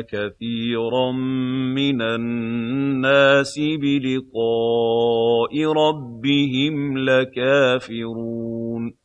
كَثِيرًا مِّنَ النَّاسِ بِلِقَاءِ رَبِّهِمْ لَكَافِرُونَ.